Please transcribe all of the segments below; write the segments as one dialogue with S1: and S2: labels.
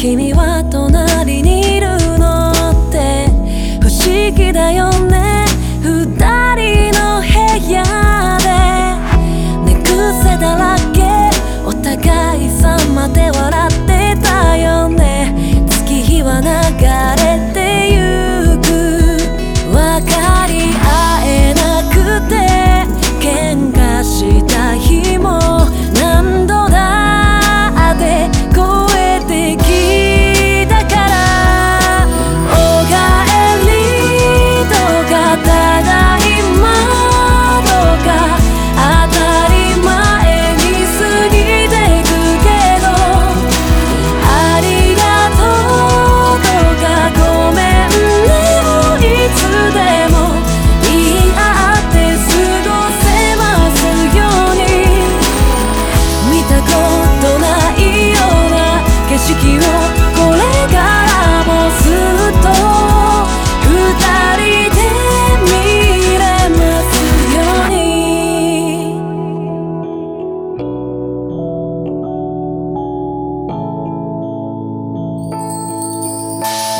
S1: 君は隣に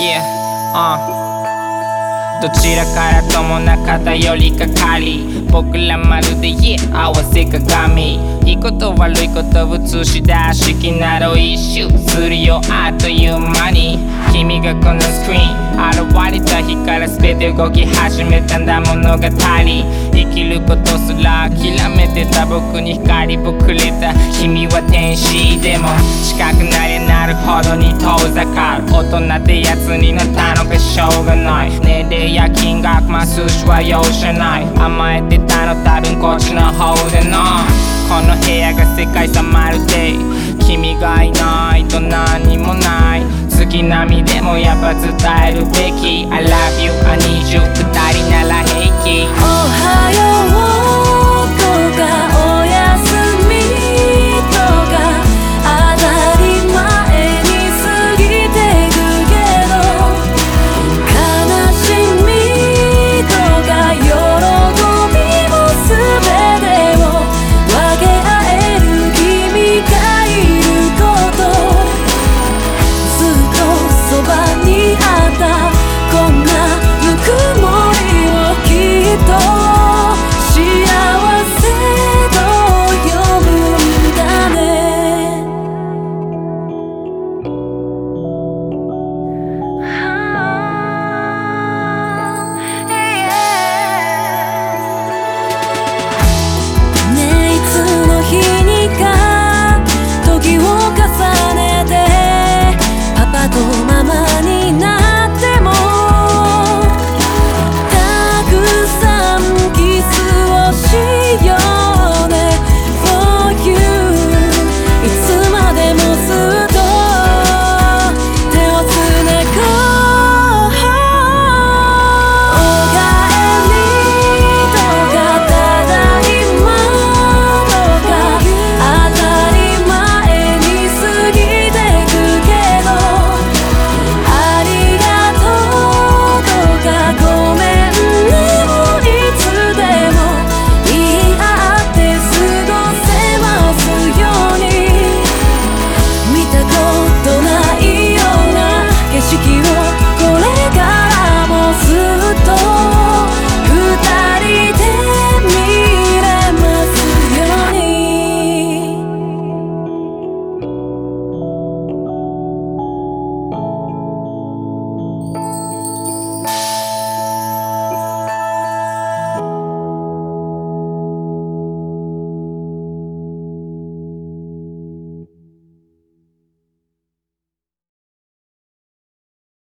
S2: Yeah, uh. どちらからともな偏りかかり。僕らまるで Yeah 合わせ鏡。いいこと悪いこと映し出し気など一周するよあっという間に。君がこのスクリーン現れた日から全て動き始めたんだ物語。きることすら諦めてた僕に光をくれた。君は天使でも近くなりなるほどに遠ざかる。大人ってやつになったのかしょうがない。年齢や金額まあ数字は容赦ない。甘えてたの多分こっちの方でな。この部屋が世界さまるで君がいないと何もない。月並みでもやっぱ伝えるべき。I love you, I need you 二人なら平気
S1: Ohio.